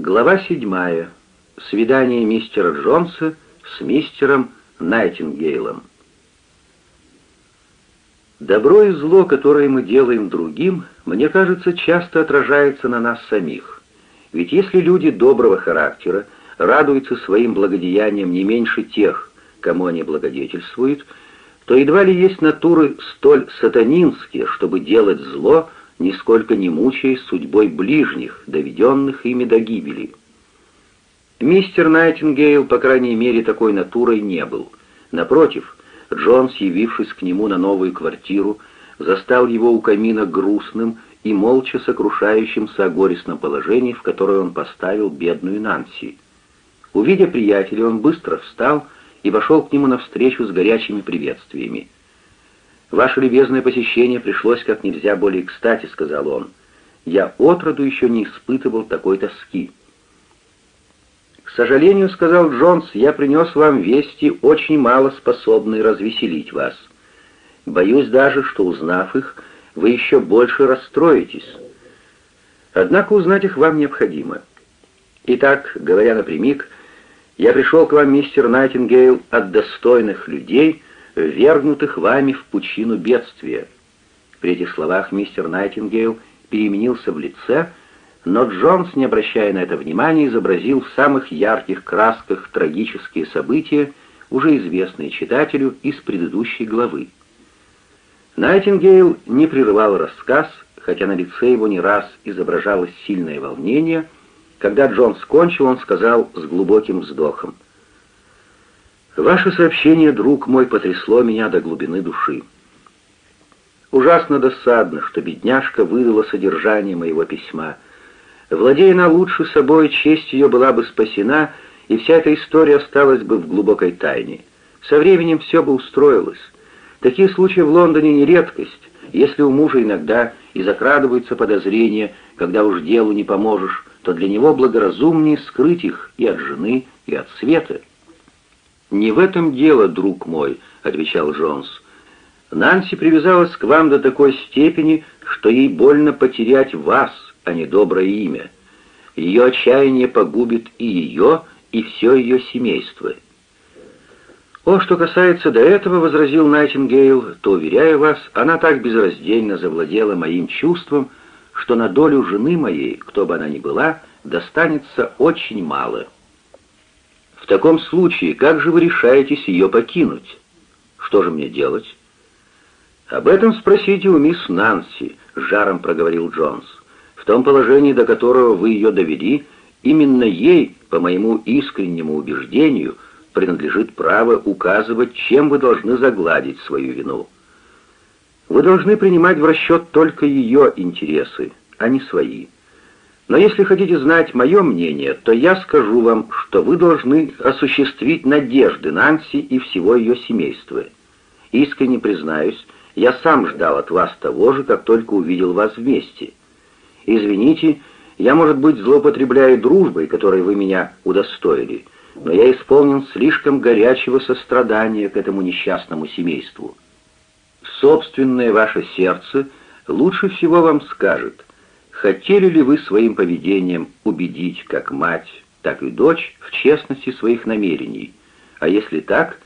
Глава седьмая. Свидание мистера Джонса с мистером Найтингейлом. Добро и зло, которое мы делаем другим, мне кажется, часто отражается на нас самих. Ведь если люди доброго характера радуются своим благодеяниям не меньше тех, кому они благодетельствуют, то едва ли есть натуры столь сатанинские, чтобы делать зло, нисколько не мучаясь судьбой ближних, доведенных ими до гибели. Мистер Найтингейл, по крайней мере, такой натурой не был. Напротив, Джонс, явившись к нему на новую квартиру, застал его у камина грустным и молча сокрушающимся о горестном положении, в которое он поставил бедную Нанси. Увидя приятеля, он быстро встал и вошел к нему навстречу с горячими приветствиями. «Ваше любезное посещение пришлось как нельзя более кстати», — сказал он. «Я отроду еще не испытывал такой тоски». «К сожалению, — сказал Джонс, — я принес вам вести, очень мало способные развеселить вас. Боюсь даже, что, узнав их, вы еще больше расстроитесь. Однако узнать их вам необходимо. Итак, говоря напрямик, я пришел к вам, мистер Найтингейл, от достойных людей, вергнутых вами в пучину бедствия». При этих словах мистер Найтингейл переменился в лице, но Джонс, не обращая на это внимания, изобразил в самых ярких красках трагические события, уже известные читателю из предыдущей главы. Найтингейл не прерывал рассказ, хотя на лице его не раз изображалось сильное волнение. Когда Джонс кончил, он сказал с глубоким вздохом, «Ваше сообщение, друг мой, потрясло меня до глубины души. Ужасно досадно, что бедняжка выдала содержание моего письма. Владея она лучше собой, честь ее была бы спасена, и вся эта история осталась бы в глубокой тайне. Со временем все бы устроилось. Такие случаи в Лондоне не редкость. Если у мужа иногда и закрадываются подозрения, когда уж делу не поможешь, то для него благоразумнее скрыть их и от жены, и от света. «Не в этом дело, друг мой», — отвечал Джонс. «Нанси привязалась к вам до такой степени, что ей больно потерять вас, а не доброе имя. Ее отчаяние погубит и ее, и все ее семейство». «О, что касается до этого, — возразил Найтингейл, — то, уверяю вас, она так безраздельно завладела моим чувством, что на долю жены моей, кто бы она ни была, достанется очень мало. В таком случае, как же вы решаетесь ее покинуть? Что же мне делать?» «Об этом спросите у мисс Нанси», — жаром проговорил Джонс. «В том положении, до которого вы ее довели, именно ей, по моему искреннему убеждению, — принадлежит право указывать, чем вы должны загладить свою вину. Вы должны принимать в расчет только ее интересы, а не свои. Но если хотите знать мое мнение, то я скажу вам, что вы должны осуществить надежды Нанси и всего ее семейства. Искренне признаюсь, я сам ждал от вас того же, как только увидел вас вместе. Извините, я, может быть, злоупотребляю дружбой, которой вы меня удостоили, — но я исполнен слишком горячего сострадания к этому несчастному семейству. Собственное ваше сердце лучше всего вам скажет, хотели ли вы своим поведением убедить как мать, так и дочь в честности своих намерений, а если так,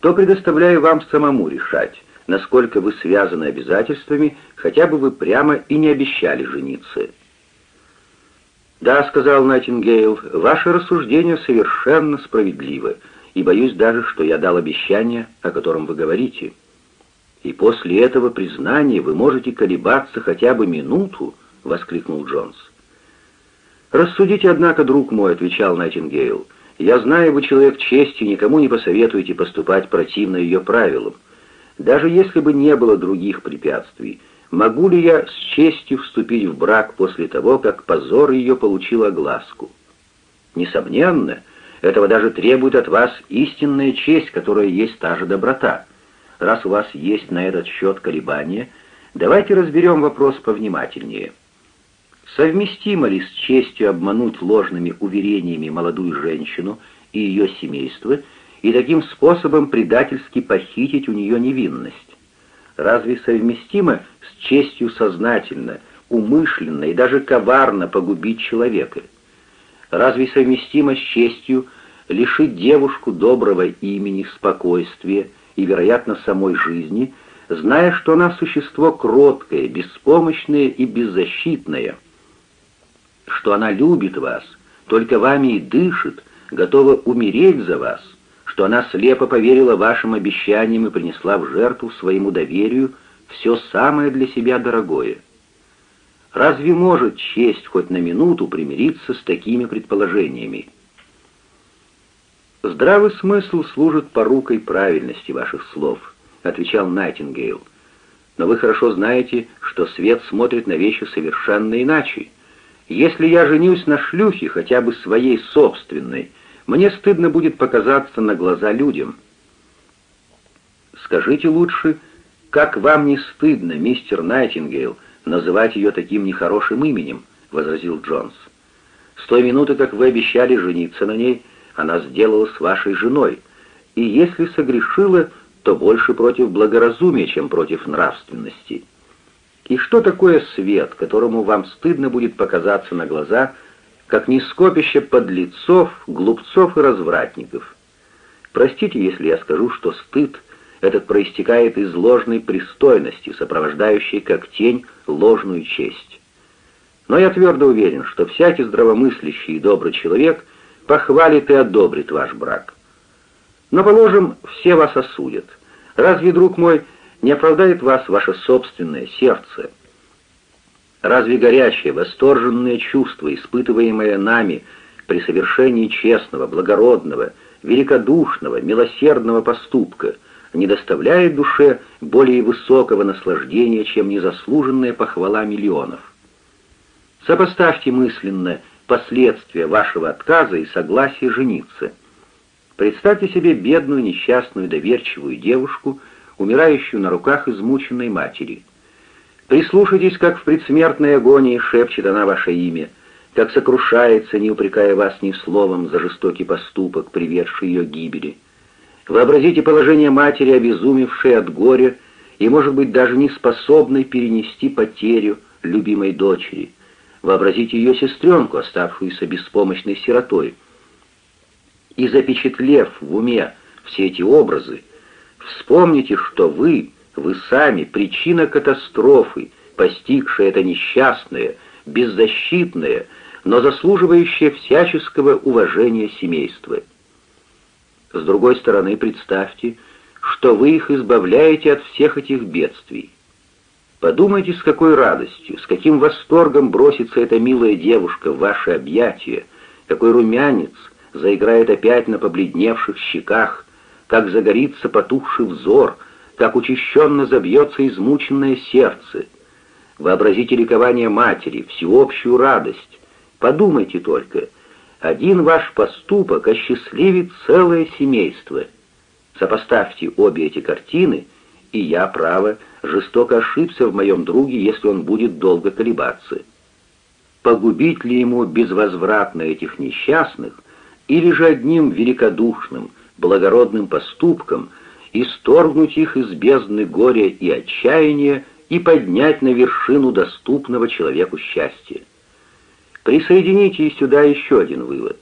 то предоставляю вам самому решать, насколько вы связаны обязательствами, хотя бы вы прямо и не обещали жениться». «Да», — сказал Найтингейл, — «ваше рассуждение совершенно справедливо, и боюсь даже, что я дал обещание, о котором вы говорите. И после этого признания вы можете колебаться хотя бы минуту», — воскликнул Джонс. «Рассудите, однако, друг мой», — отвечал Найтингейл, — «я знаю, вы человек чести, никому не посоветуете поступать противно ее правилам. Даже если бы не было других препятствий, Могу ли я с честью вступить в брак после того, как позор ее получил огласку? Несомненно, этого даже требует от вас истинная честь, которая есть та же доброта. Раз у вас есть на этот счет колебания, давайте разберем вопрос повнимательнее. Совместимо ли с честью обмануть ложными уверениями молодую женщину и ее семейство и таким способом предательски похитить у нее невинность? Разве совместимо с честью сознательно, умышленно и даже коварно погубить человека? Разве совместимо с честью лишить девушку доброго имени, спокойствия и, вероятно, самой жизни, зная, что она существо кроткое, беспомощное и беззащитное, что она любит вас, только вами и дышит, готова умереть за вас, что она слепо поверила вашим обещаниям и принесла в жертву своему доверию все самое для себя дорогое. Разве может честь хоть на минуту примириться с такими предположениями? «Здравый смысл служит порукой правильности ваших слов», — отвечал Найтингейл. «Но вы хорошо знаете, что свет смотрит на вещи совершенно иначе. Если я женюсь на шлюхе, хотя бы своей собственной, мне стыдно будет показаться на глаза людям». «Скажите лучше, как вам не стыдно, мистер Найтингейл, называть ее таким нехорошим именем?» — возразил Джонс. «С той минуты, как вы обещали жениться на ней, — она сделалась вашей женой, и если согрешила, то больше против благоразумия, чем против нравственности. И что такое свет, которому вам стыдно будет показаться на глаза, как не скопище подлецов, глупцов и развратников? Простите, если я скажу, что стыд этот проистекает из ложной пристойности, сопровождающей как тень ложную честь. Но я твердо уверен, что всякий здравомыслящий и добрый человек — похвалит и одобрит ваш брак. Но, положим, все вас осудят. Разве, друг мой, не оправдает вас ваше собственное сердце? Разве горячее, восторженное чувство, испытываемое нами при совершении честного, благородного, великодушного, милосердного поступка, не доставляет душе более высокого наслаждения, чем незаслуженная похвала миллионов? Сопоставьте мысленно – последствия вашего отказа и согласия жениться. Представьте себе бедную, несчастную, доверчивую девушку, умирающую на руках измученной матери. Прислушайтесь, как в предсмертной агонии шепчет она ваше имя, как сокрушается, не упрекая вас ни словом за жестокий поступок, приведший ее к гибели. Вообразите положение матери, обезумевшей от горя и, может быть, даже не способной перенести потерю любимой дочери. Вообразите ее сестренку, оставшуюся беспомощной сиротой. И запечатлев в уме все эти образы, вспомните, что вы, вы сами, причина катастрофы, постигшая это несчастное, беззащитное, но заслуживающее всяческого уважения семейство. С другой стороны, представьте, что вы их избавляете от всех этих бедствий. Подумайте, с какой радостью, с каким восторгом бросится эта милая девушка в ваши объятия, какой румянец заиграет опять на побледневших щеках, как загорится потухший взор, как учащенно забьется измученное сердце. Вообразите ликование матери, всеобщую радость. Подумайте только, один ваш поступок осчастливит целое семейство. Сопоставьте обе эти картины, и я, право, жестоко ошибся в моем друге, если он будет долго колебаться. Погубить ли ему безвозвратно этих несчастных, или же одним великодушным, благородным поступком исторгнуть их из бездны горя и отчаяния и поднять на вершину доступного человеку счастья? Присоедините сюда еще один вывод.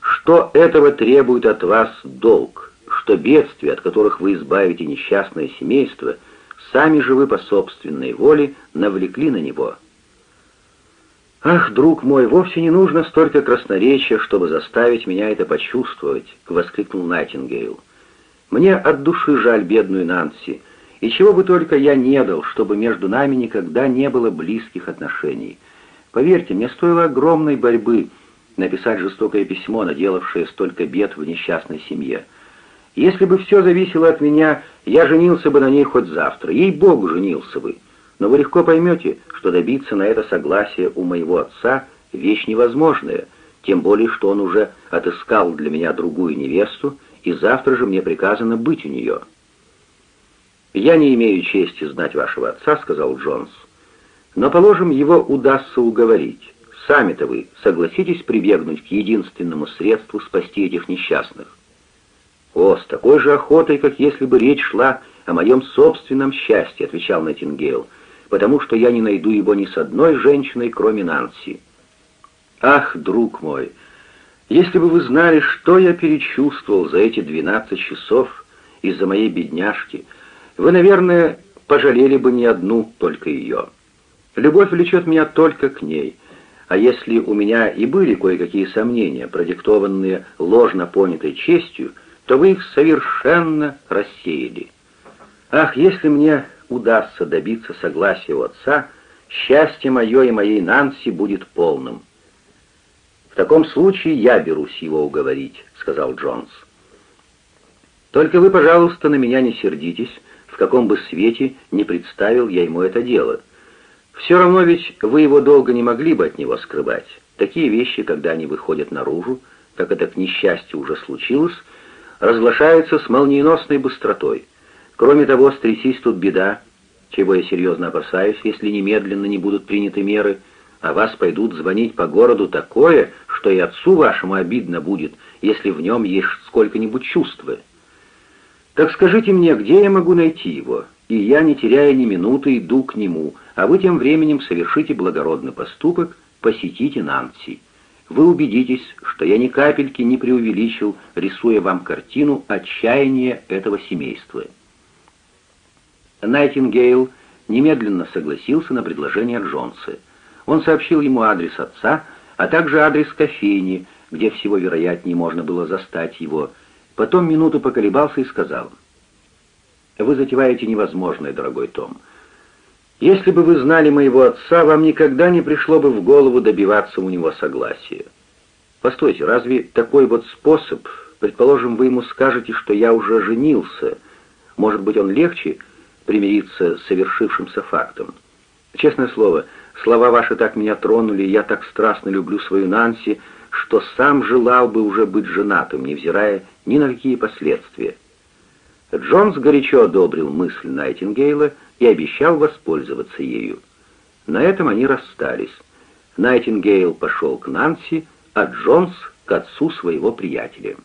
Что этого требует от вас долг, что бедствия, от которых вы избавите несчастное семейство – Сами же вы по собственной воле навлекли на него. «Ах, друг мой, вовсе не нужно столько красноречия, чтобы заставить меня это почувствовать», — воскликнул Найтингейл. «Мне от души жаль бедную Нанси, и чего бы только я не дал, чтобы между нами никогда не было близких отношений. Поверьте, мне стоило огромной борьбы написать жестокое письмо, наделавшее столько бед в несчастной семье. Если бы все зависело от меня, я женился бы на ней хоть завтра, ей-богу, женился бы. Но вы легко поймете, что добиться на это согласия у моего отца — вещь невозможная, тем более, что он уже отыскал для меня другую невесту, и завтра же мне приказано быть у нее». «Я не имею чести знать вашего отца», — сказал Джонс. «Но, положим, его удастся уговорить. Сами-то вы согласитесь прибегнуть к единственному средству спасти этих несчастных?» «О, с такой же охотой, как если бы речь шла о моем собственном счастье», — отвечал Найтингейл, «потому что я не найду его ни с одной женщиной, кроме Нанси». Ах, друг мой, если бы вы знали, что я перечувствовал за эти двенадцать часов из-за моей бедняжки, вы, наверное, пожалели бы не одну только ее. Любовь влечет меня только к ней, а если у меня и были кое-какие сомнения, продиктованные ложно понятой честью, то вы их совершенно рассеяли. Ах, если мне удастся добиться согласия у отца, счастье мое и моей Нанси будет полным. «В таком случае я берусь его уговорить», — сказал Джонс. «Только вы, пожалуйста, на меня не сердитесь, в каком бы свете не представил я ему это дело. Все равно ведь вы его долго не могли бы от него скрывать. Такие вещи, когда они выходят наружу, как это к несчастью уже случилось, разглашаются с молниеносной быстротой. Кроме того, стрясись тут беда, чего я серьезно опасаюсь, если немедленно не будут приняты меры, а вас пойдут звонить по городу такое, что и отцу вашему обидно будет, если в нем есть сколько-нибудь чувства. Так скажите мне, где я могу найти его? И я, не теряя ни минуты, иду к нему, а вы тем временем совершите благородный поступок, посетите Нанси. Вы убедитесь, что я ни капельки не преувеличил, рисуя вам картину отчаяния этого семейства. Найтингейл немедленно согласился на предложение Джонса. Он сообщил ему адрес отца, а также адрес кофейни, где всего вероятнее можно было застать его. Потом минуту поколебался и сказал, «Вы затеваете невозможное, дорогой Том. Если бы вы знали моего отца, вам никогда не пришло бы в голову добиваться у него согласия. Постойте, разве такой вот способ, предположим, вы ему скажете, что я уже женился, может быть, он легче примириться с совершившимся фактом? Честное слово, слова ваши так меня тронули, я так страстно люблю свою Нанси, что сам желал бы уже быть женатым, невзирая ни на какие последствия. Джонс горячо одобрил мысль Найтингейла и обещал воспользоваться ею. На этом они расстались. Найтингейл пошел к Нанси, а Джонс — к отцу своего приятеля.